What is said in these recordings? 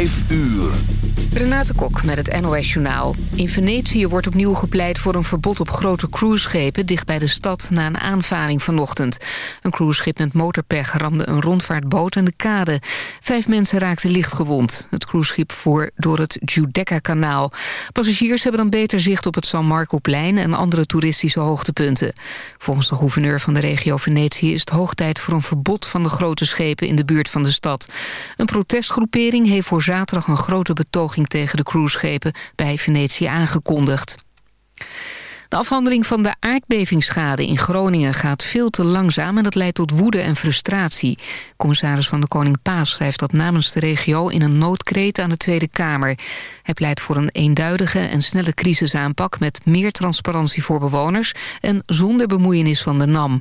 5 uur. Renate Kok met het NOS Journaal. In Venetië wordt opnieuw gepleit voor een verbod op grote cruiseschepen... dicht bij de stad na een aanvaring vanochtend. Een cruiseschip met motorpech ramde een rondvaartboot aan de kade. Vijf mensen raakten lichtgewond. Het cruiseschip voer door het Giudecca-kanaal. Passagiers hebben dan beter zicht op het San Marco-plein... en andere toeristische hoogtepunten. Volgens de gouverneur van de regio Venetië... is het hoog tijd voor een verbod van de grote schepen in de buurt van de stad. Een protestgroepering heeft voor zaterdag een grote betoging tegen de cruiseschepen bij Venetië aangekondigd. De afhandeling van de aardbevingsschade in Groningen gaat veel te langzaam... en dat leidt tot woede en frustratie. Commissaris van de Koning Paas schrijft dat namens de regio... in een noodkreet aan de Tweede Kamer. Hij pleit voor een eenduidige en snelle crisisaanpak... met meer transparantie voor bewoners... en zonder bemoeienis van de NAM.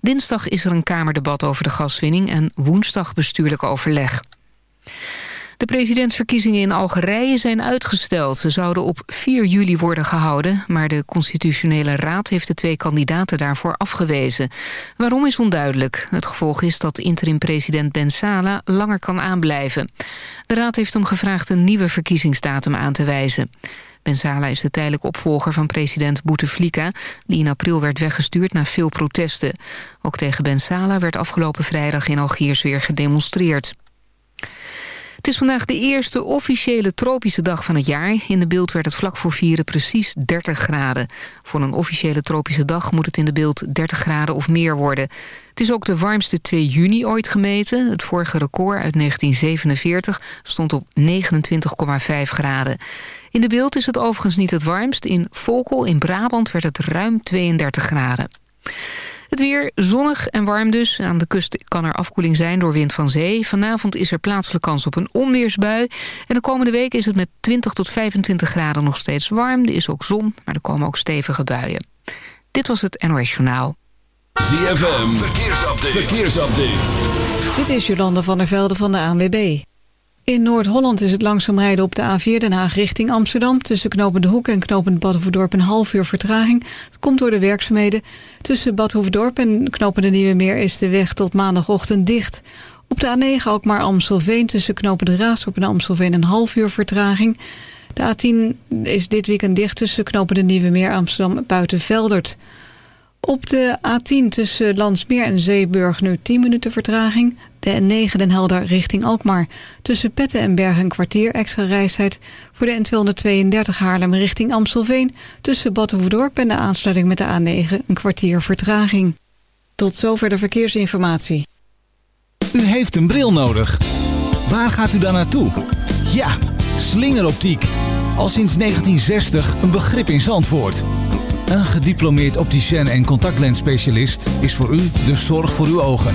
Dinsdag is er een Kamerdebat over de gaswinning... en woensdag bestuurlijk overleg. De presidentsverkiezingen in Algerije zijn uitgesteld. Ze zouden op 4 juli worden gehouden... maar de Constitutionele Raad heeft de twee kandidaten daarvoor afgewezen. Waarom is onduidelijk. Het gevolg is dat interim-president Ben Salah langer kan aanblijven. De Raad heeft hem gevraagd een nieuwe verkiezingsdatum aan te wijzen. Ben Salah is de tijdelijke opvolger van president Bouteflika... die in april werd weggestuurd na veel protesten. Ook tegen Ben Salah werd afgelopen vrijdag in Algiers weer gedemonstreerd. Het is vandaag de eerste officiële tropische dag van het jaar. In de beeld werd het vlak voor vieren precies 30 graden. Voor een officiële tropische dag moet het in de beeld 30 graden of meer worden. Het is ook de warmste 2 juni ooit gemeten. Het vorige record uit 1947 stond op 29,5 graden. In de beeld is het overigens niet het warmst. In Volkel in Brabant werd het ruim 32 graden. Het weer zonnig en warm dus. Aan de kust kan er afkoeling zijn door wind van zee. Vanavond is er plaatselijk kans op een onweersbui. En de komende week is het met 20 tot 25 graden nog steeds warm. Er is ook zon, maar er komen ook stevige buien. Dit was het NOS Journaal. ZFM, verkeersupdate. verkeersupdate. Dit is Jolanda van der Velde van de ANWB. In Noord-Holland is het langzaam rijden op de A4 Den Haag richting Amsterdam. Tussen Knopende Hoek en Knopend Badhoevedorp een half uur vertraging. Dat komt door de werkzaamheden. Tussen Badhoevedorp en Knopende Nieuwe Meer is de weg tot maandagochtend dicht. Op de A9 ook maar Amstelveen tussen Knopende Raasdorp en Amstelveen een half uur vertraging. De A10 is dit weekend dicht tussen Knopende Nieuwe Meer Amsterdam buiten Veldert. Op de A10 tussen Landsmeer en Zeeburg nu 10 minuten vertraging. De N9 Den Helder richting Alkmaar. Tussen Petten en Bergen een kwartier extra reistijd. Voor de N232 Haarlem richting Amstelveen. Tussen Badhoevedorp en de aansluiting met de A9 een kwartier vertraging. Tot zover de verkeersinformatie. U heeft een bril nodig. Waar gaat u dan naartoe? Ja, slingeroptiek. Al sinds 1960 een begrip in Zandvoort. Een gediplomeerd opticien en contactlensspecialist is voor u de zorg voor uw ogen.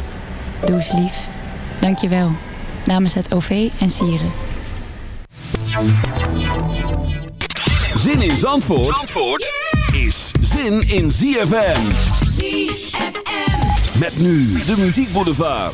Doe eens lief. Dank je wel. namens het OV en Sieren. Zin in Zandvoort, Zandvoort is zin in ZFM. ZFM. Met nu de muziekboulevard.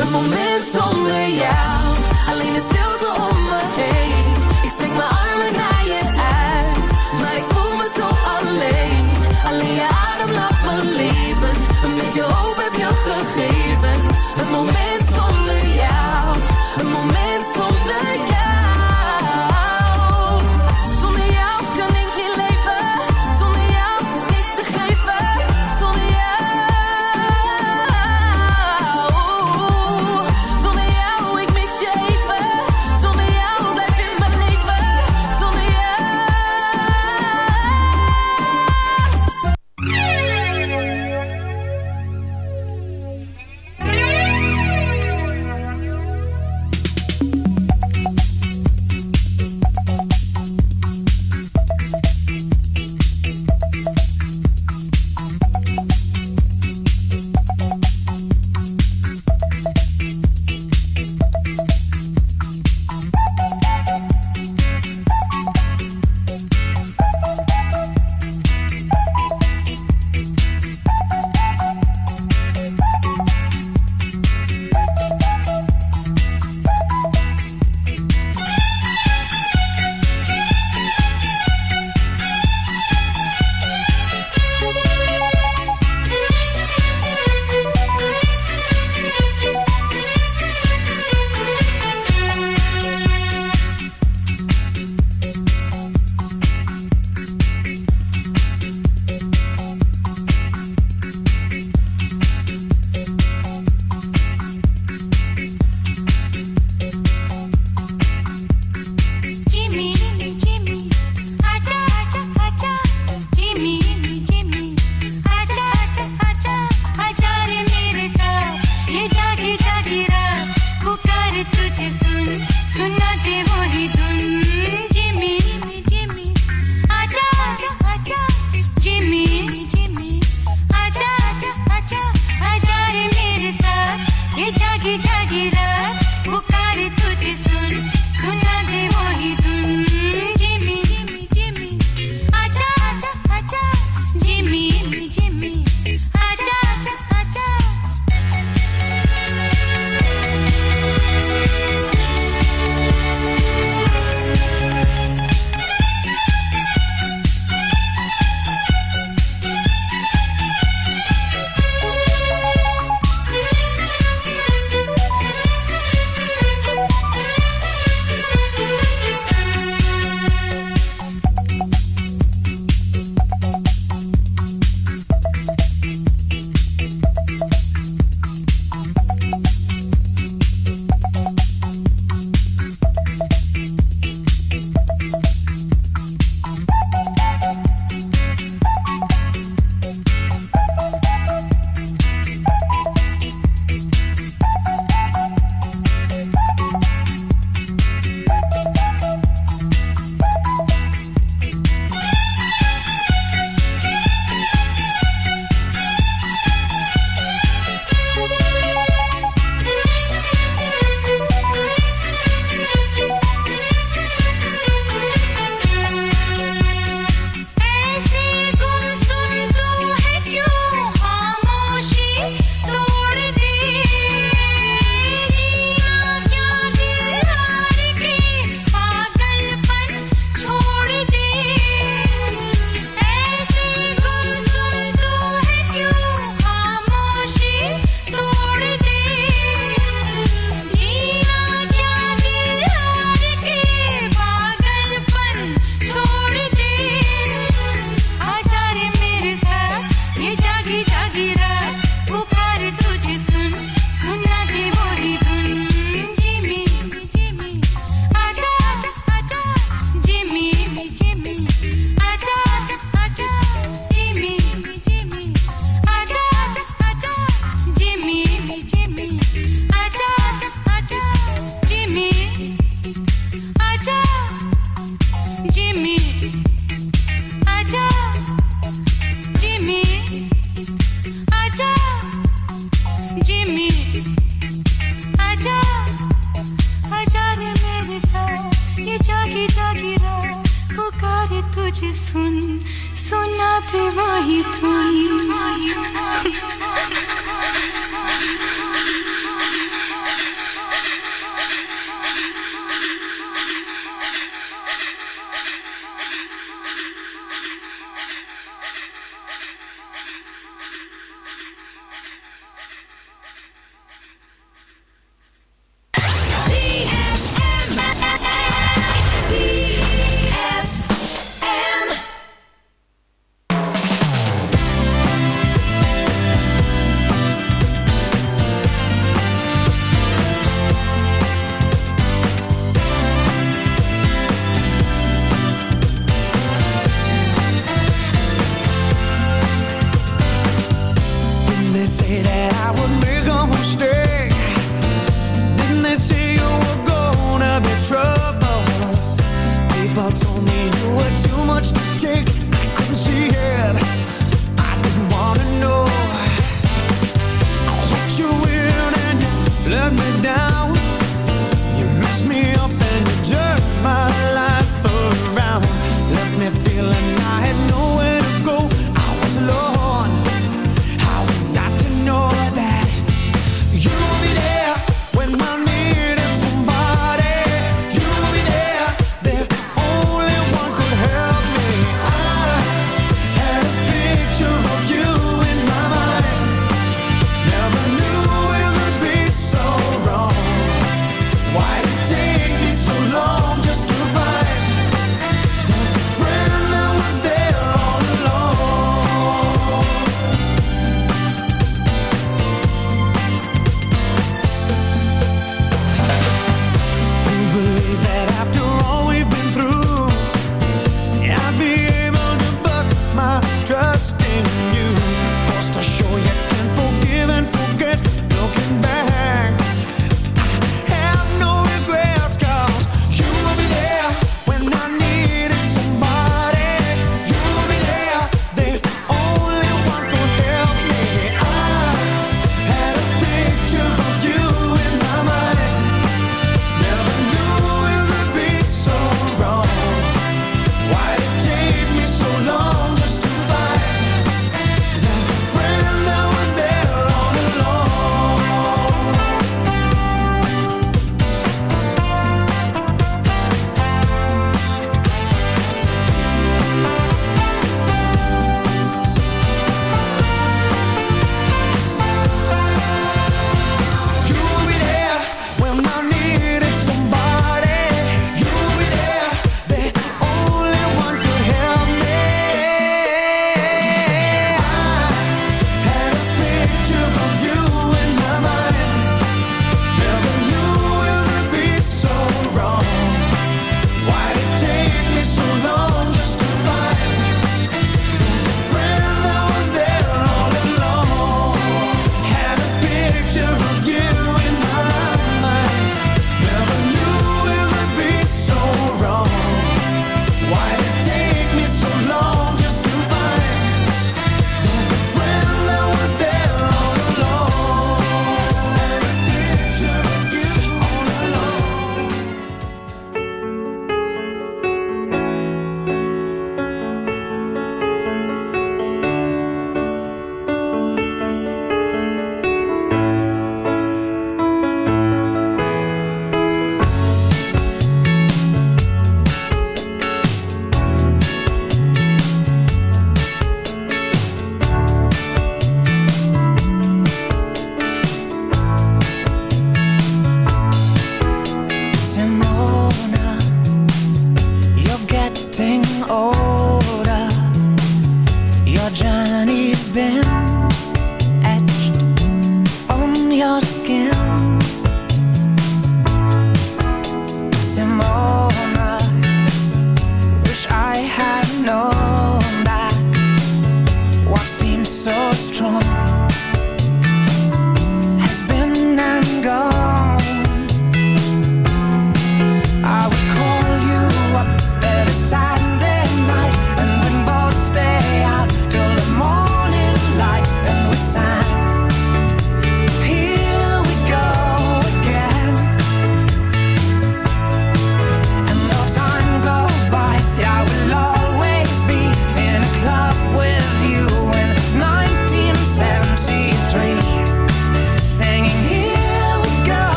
Een moment zonder jou. Alleen de stilte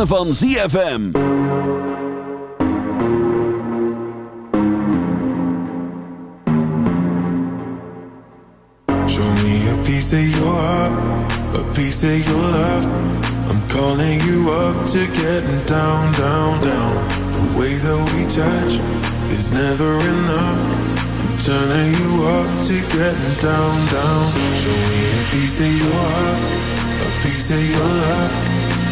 ritme van ZFM. Show me a piece of your heart, a piece of your love. I'm calling you up to get down, down, down. The way that we touch is never enough. turning you up to getting down, down. Show me a piece of your heart, a piece of your love.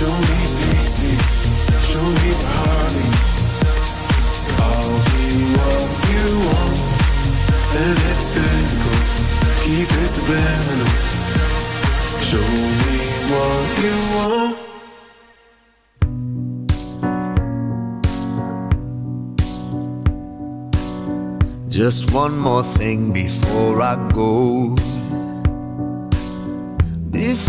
Show me show me. I'll be what you want, and it's physical. Keep it. Show me what you want. Just one more thing before I go.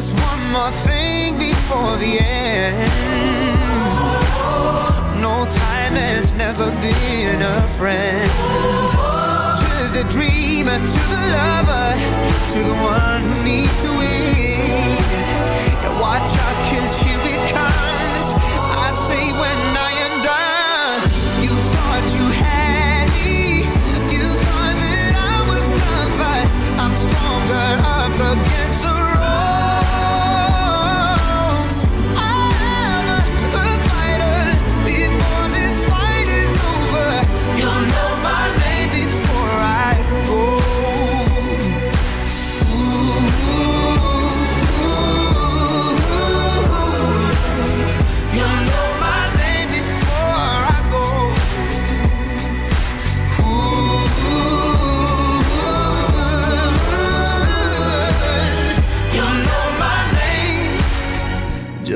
Just one more thing before the end. No time has never been a friend. To the dreamer, to the lover, to the one who needs to win. Yeah, watch out, cause here it comes.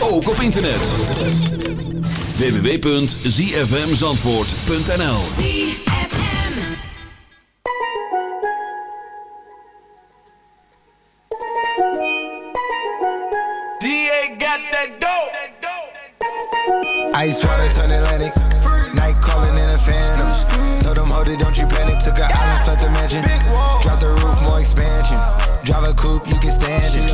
Ook op internet. www.zfmzandvoort.nl DA got that dope. Ice water turn Atlantic. Night calling in a phantom. Told them, hold it, don't you panic. Took a island, left the mansion. Drop the roof, more expansion. Drive a coupe, you can stand it.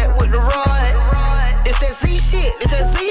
it's a Z.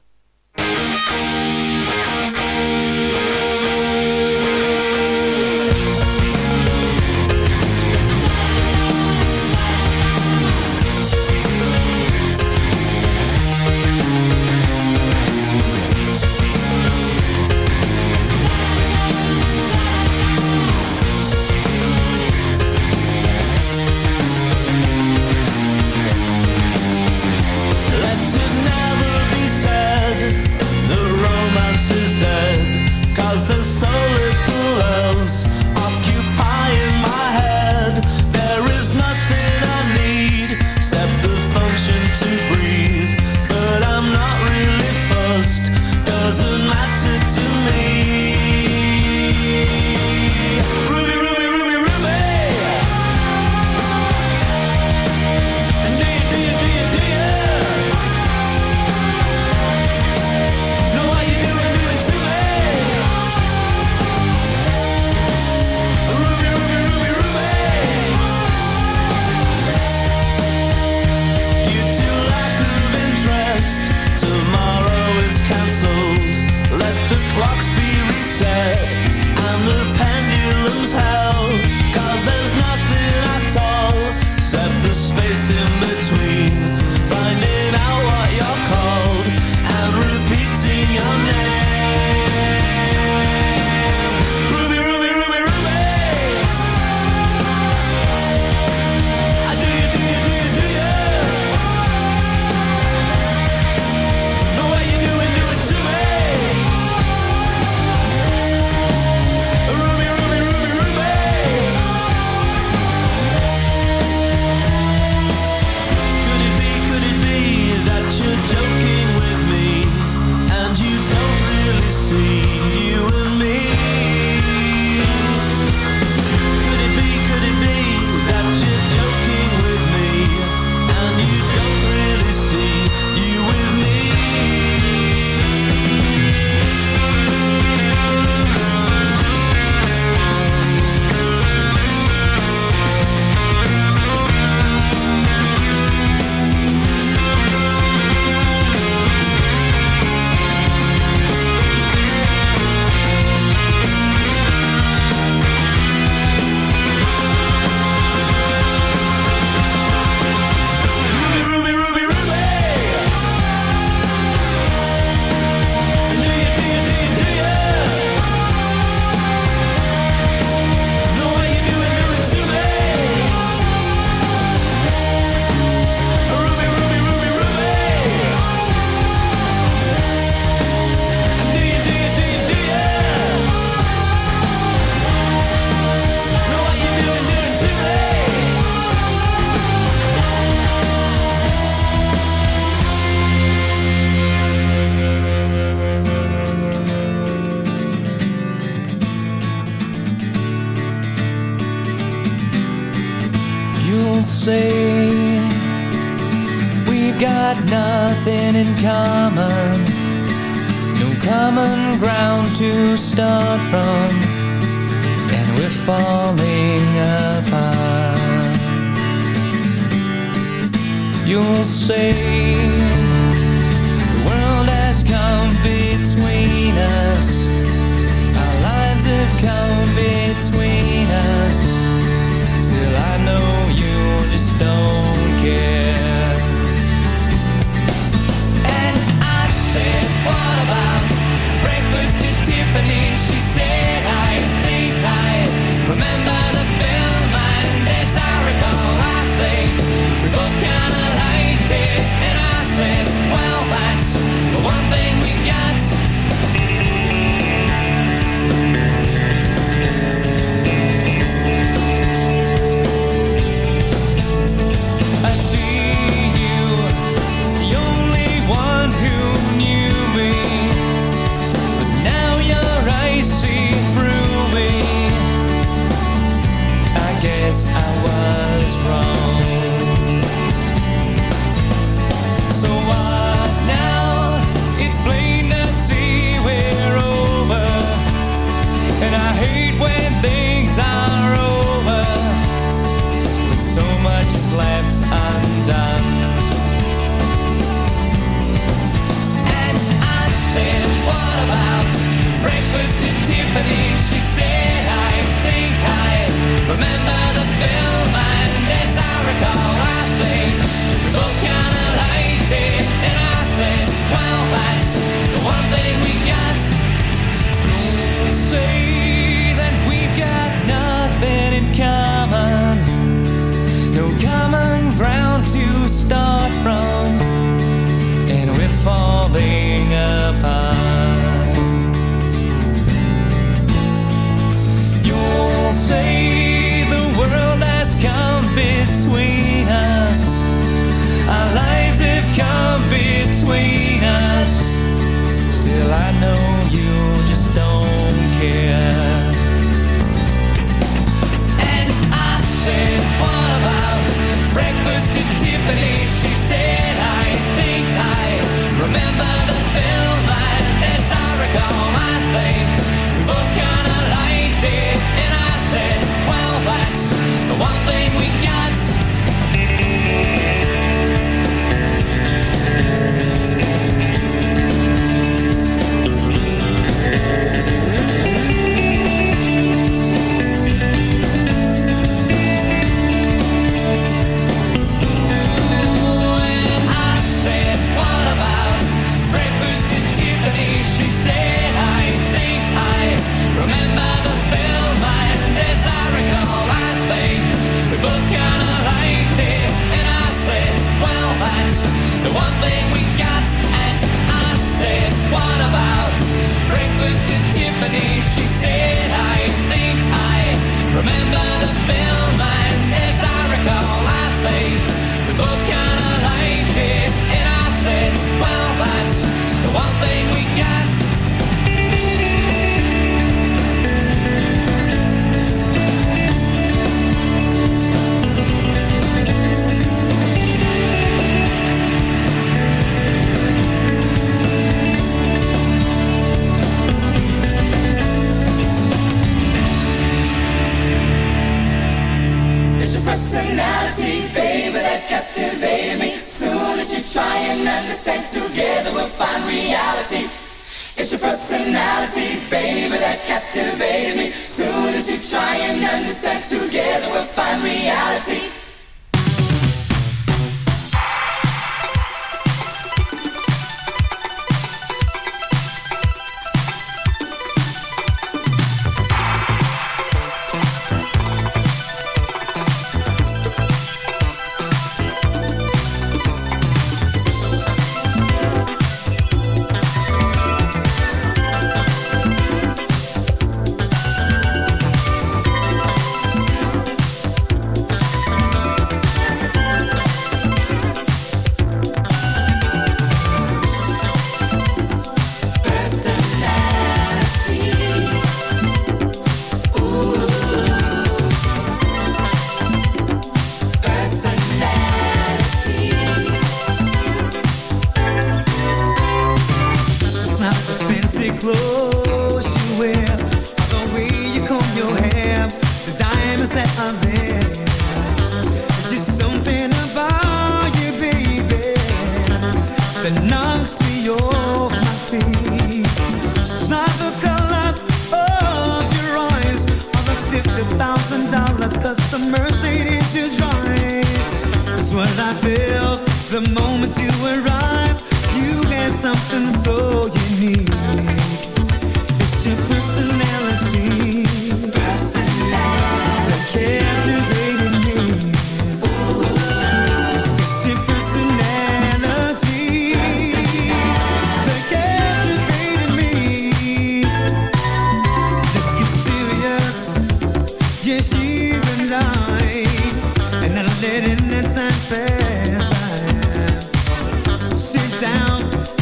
Understand, together we'll find reality.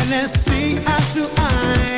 Let's see eye to eye.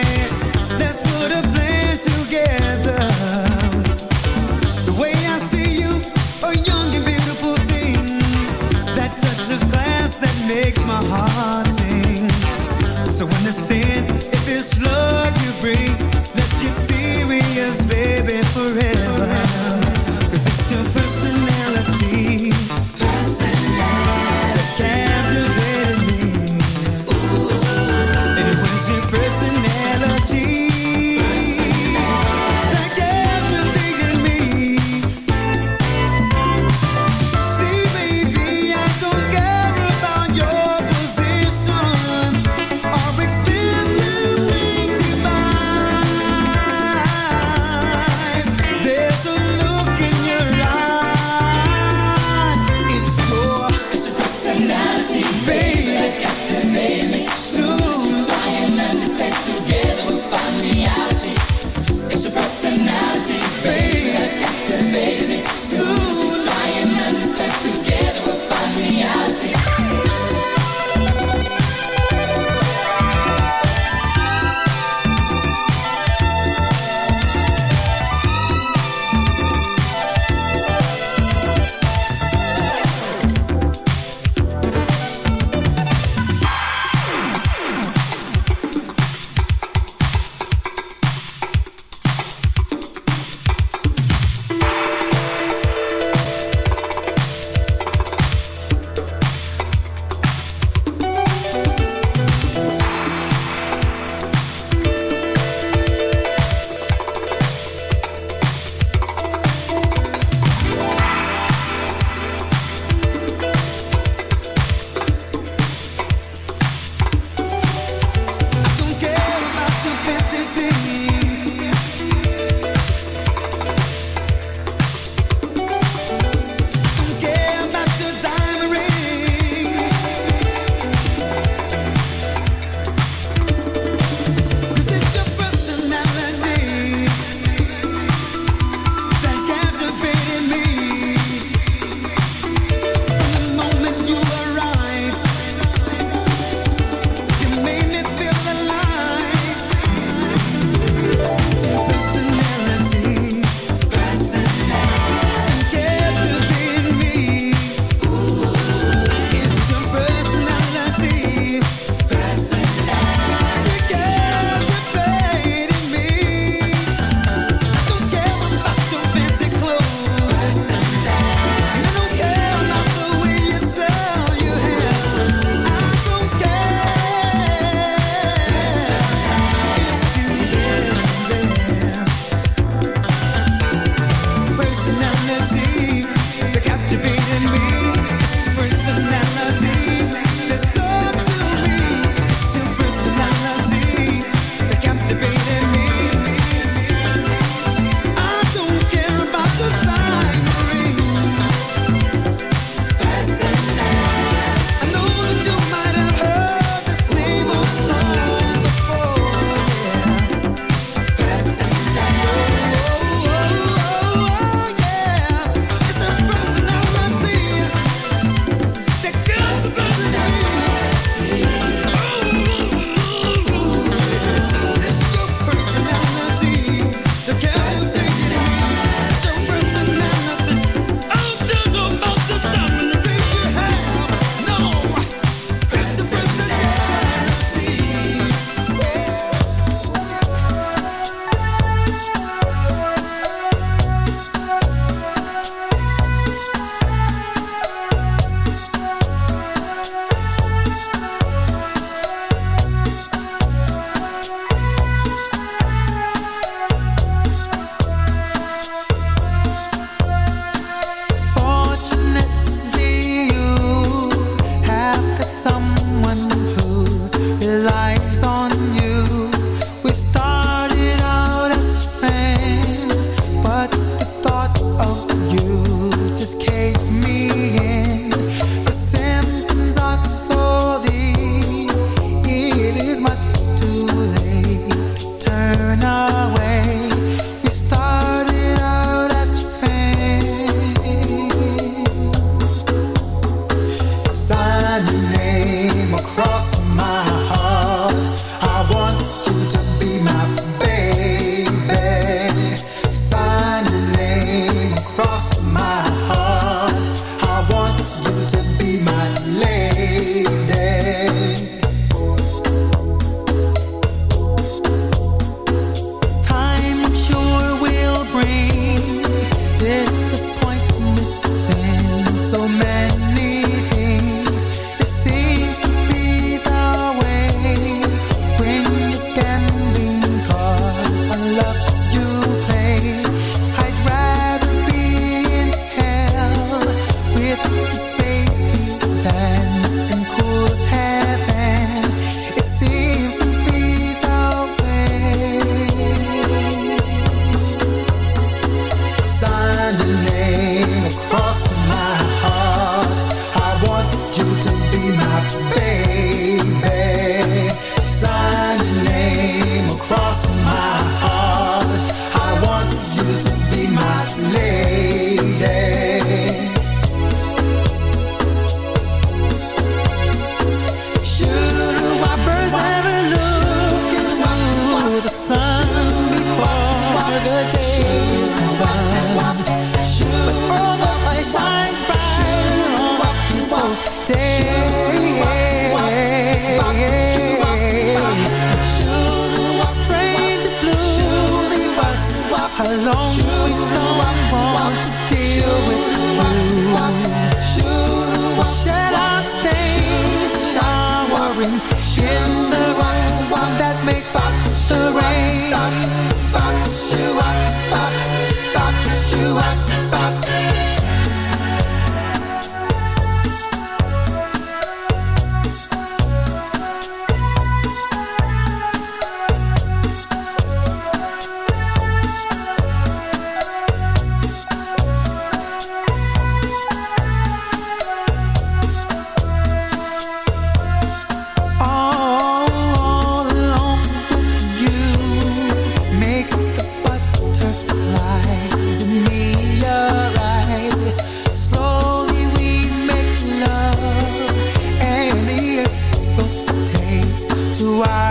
who I